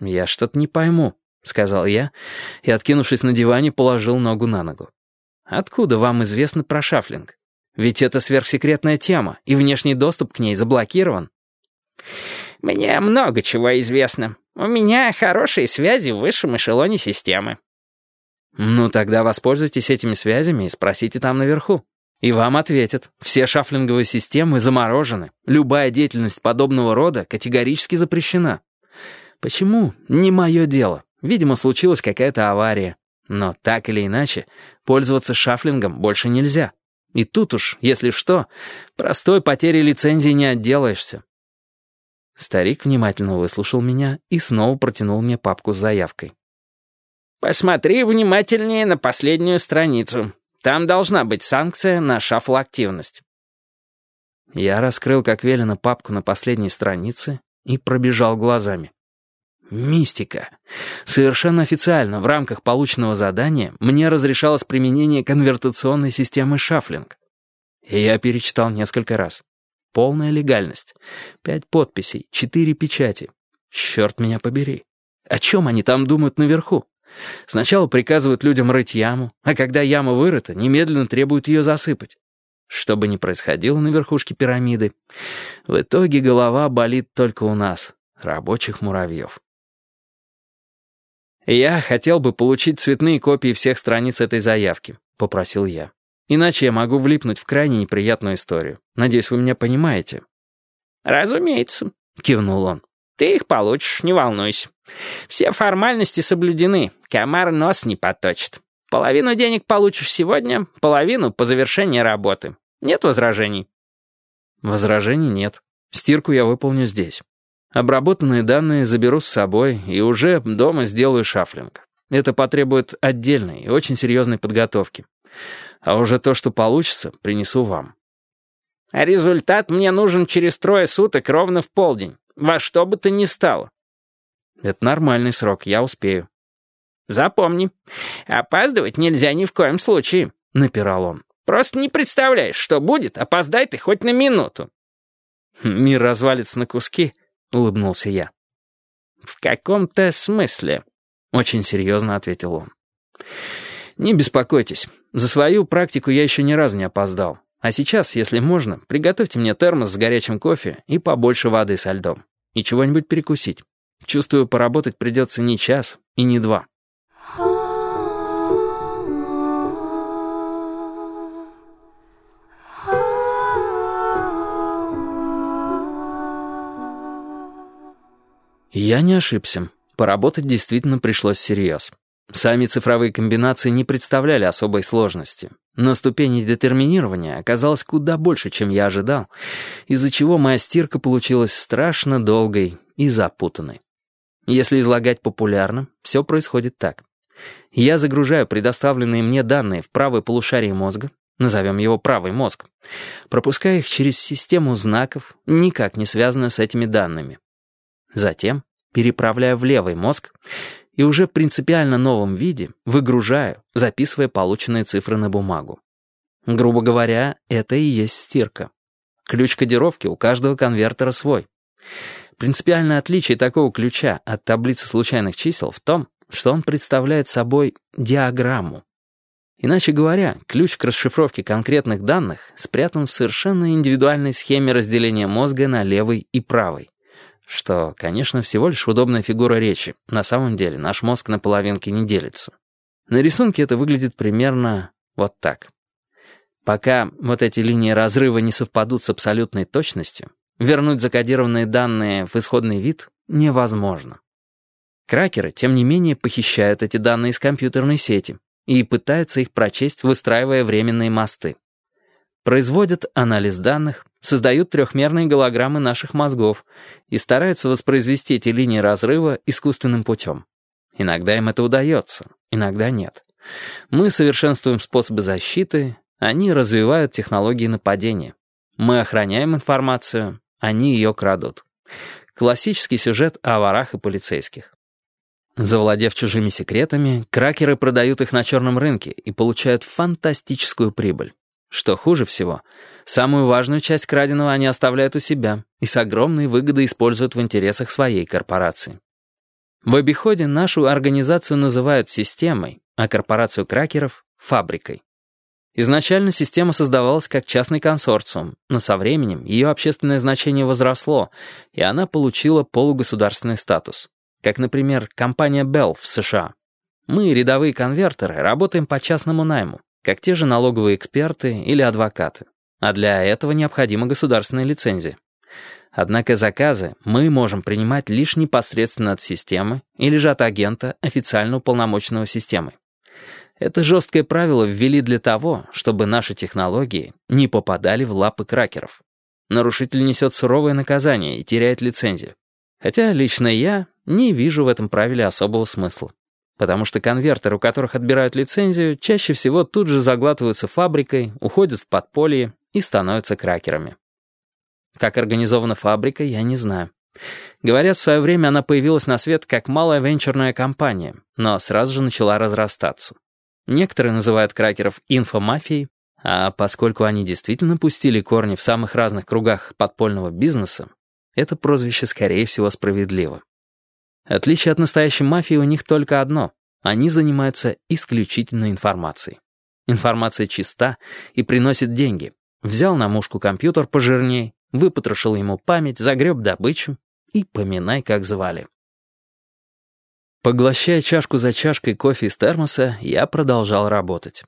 «Я что-то не пойму», — сказал я, и, откинувшись на диване, положил ногу на ногу. «Откуда вам известно про шафлинг? Ведь это сверхсекретная тема, и внешний доступ к ней заблокирован». «Мне много чего известно. У меня хорошие связи в высшем эшелоне системы». «Ну, тогда воспользуйтесь этими связями и спросите там наверху. И вам ответят. Все шафлинговые системы заморожены. Любая деятельность подобного рода категорически запрещена». Почему? Не мое дело. Видимо, случилась какая-то авария. Но так или иначе, пользоваться шафлингом больше нельзя. И тут уж, если что, простой потери лицензии не отделаешься. Старик внимательно выслушал меня и снова протянул мне папку с заявкой. «Посмотри внимательнее на последнюю страницу. Там должна быть санкция на шафлоактивность». Я раскрыл, как велено, папку на последней странице и пробежал глазами. Мистика. Совершенно официально в рамках полученного задания мне разрешалось применение конвертационной системы шафлинг. И я перечитал несколько раз. Полная легальность. Пять подписей, четыре печати. Черт меня побери. О чем они там думают наверху? Сначала приказывают людям рыть яму, а когда яма вырыта, немедленно требуют ее засыпать. Что бы ни происходило на верхушке пирамиды, в итоге голова болит только у нас, рабочих муравьев. «Я хотел бы получить цветные копии всех страниц этой заявки», — попросил я. «Иначе я могу влипнуть в крайне неприятную историю. Надеюсь, вы меня понимаете». «Разумеется», — кивнул он. «Ты их получишь, не волнуйся. Все формальности соблюдены, комар нос не поточит. Половину денег получишь сегодня, половину по завершении работы. Нет возражений?» «Возражений нет. Стирку я выполню здесь». Обработанные данные заберу с собой и уже дома сделаю шафлинг. Это потребует отдельной и очень серьезной подготовки. А уже то, что получится, принесу вам. А результат мне нужен через трое суток ровно в полдень. Во что бы то ни стало. Это нормальный срок, я успею. Запомни, опаздывать нельзя ни в коем случае, напирал он. Просто не представляешь, что будет, опоздай ты хоть на минуту. Мир развалится на куски, — улыбнулся я. «В каком-то смысле», — очень серьезно ответил он. «Не беспокойтесь. За свою практику я еще ни разу не опоздал. А сейчас, если можно, приготовьте мне термос с горячим кофе и побольше воды со льдом. И чего-нибудь перекусить. Чувствую, поработать придется не час и не два». Я не ошибся. Поработать действительно пришлось всерьез. Сами цифровые комбинации не представляли особой сложности. Но ступень детерминирования оказалась куда больше, чем я ожидал, из-за чего моя стирка получилась страшно долгой и запутанной. Если излагать популярно, все происходит так. Я загружаю предоставленные мне данные в правое полушарие мозга, назовем его правый мозг, пропуская их через систему знаков, никак не связанную с этими данными. Затем переправляю в левый мозг и уже в принципиально новом виде выгружаю, записывая полученные цифры на бумагу. Грубо говоря, это и есть стирка. Ключ кодировки у каждого конвертера свой. Принципиальное отличие такого ключа от таблицы случайных чисел в том, что он представляет собой диаграмму. Иначе говоря, ключ к расшифровке конкретных данных спрятан в совершенно индивидуальной схеме разделения мозга на левый и правый. Что, конечно, всего лишь удобная фигура речи. На самом деле наш мозг на половинки не делится. На рисунке это выглядит примерно вот так. Пока вот эти линии разрыва не совпадут с абсолютной точностью, вернуть закодированные данные в исходный вид невозможно. Кракеры, тем не менее, похищают эти данные из компьютерной сети и пытаются их прочесть, выстраивая временные мосты. Производят анализ данных, создают трехмерные голограммы наших мозгов и стараются воспроизвести эти линии разрыва искусственным путем. Иногда им это удается, иногда нет. Мы совершенствуем способы защиты, они развивают технологии нападения. Мы охраняем информацию, они ее крадут. Классический сюжет о ворах и полицейских. Завладев чужими секретами, кракеры продают их на черном рынке и получают фантастическую прибыль. Что хуже всего, самую важную часть краденого они оставляют у себя и с огромной выгодой используют в интересах своей корпорации. В обиходе нашу организацию называют системой, а корпорацию кракеров — фабрикой. Изначально система создавалась как частный консорциум, но со временем ее общественное значение возросло, и она получила полугосударственный статус. Как, например, компания Bell в США. Мы, рядовые конвертеры, работаем по частному найму, как те же налоговые эксперты или адвокаты. А для этого необходима государственная лицензия. Однако заказы мы можем принимать лишь непосредственно от системы или же от агента, официально уполномоченного системой. Это жесткое правило ввели для того, чтобы наши технологии не попадали в лапы кракеров. Нарушитель несет суровое наказание и теряет лицензию. Хотя лично я не вижу в этом правиле особого смысла. Потому что конвертеры, у которых отбирают лицензию, чаще всего тут же заглатываются фабрикой, уходят в подполье и становятся кракерами. Как организована фабрика, я не знаю. Говорят, в свое время она появилась на свет как малая венчурная компания, но сразу же начала разрастаться. Некоторые называют кракеров инфомафией, а поскольку они действительно пустили корни в самых разных кругах подпольного бизнеса, это прозвище, скорее всего, справедливо. Отличие от настоящей мафии у них только одно — они занимаются исключительно информацией. Информация чиста и приносит деньги. Взял на мушку компьютер пожирней, выпотрошил ему память, загреб добычу и поминай, как звали. Поглощая чашку за чашкой кофе из термоса, я продолжал работать.